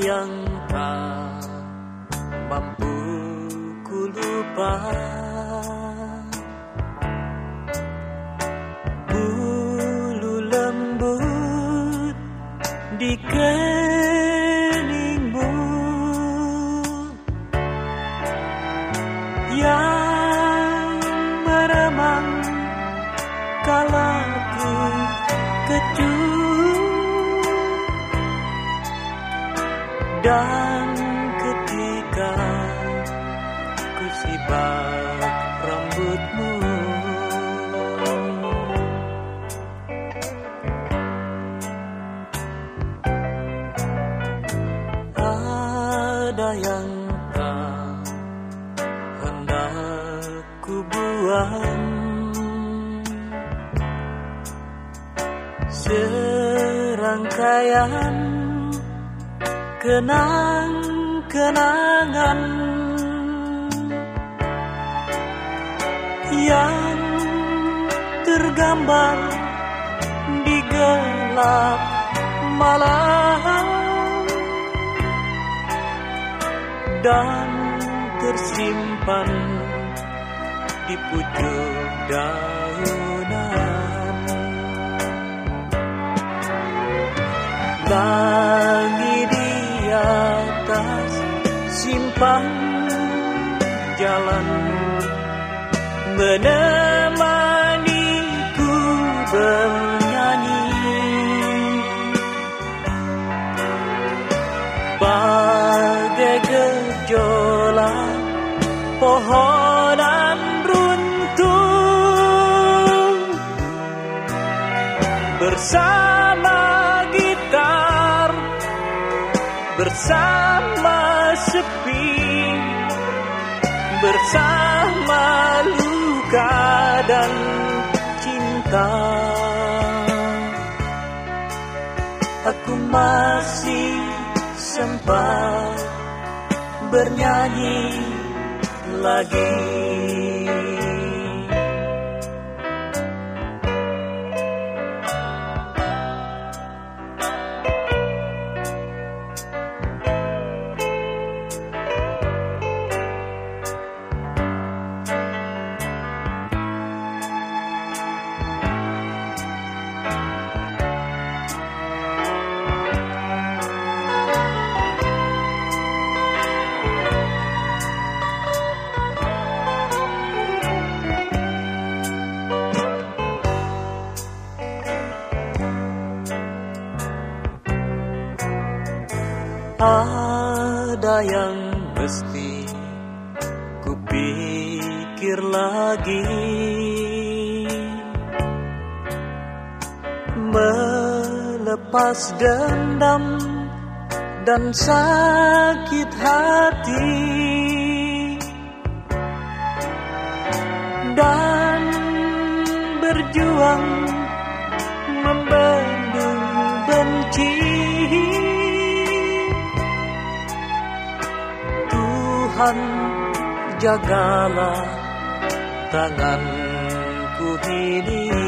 yang tak mampu ku lupa Bulu lembut di keningmu. Yang Dan ketika ku sibak rambutmu Ada yang tak hendak ku buang Serangkaian kenang-kenangan yang tergambar di gelap malam dan tersimpan di pucuk daunan simpang jalan menemaniku bernyanyi. Bagai gejolak pohonan runtuh. Bersama gitar bersama sepi bersama luka dan cinta. Aku masih sempat bernyanyi lagi Ada yang mesti kupikir lagi. Melepas dendam dan sakit hati. Dan berjuang Tuhan jagalah tanganku ini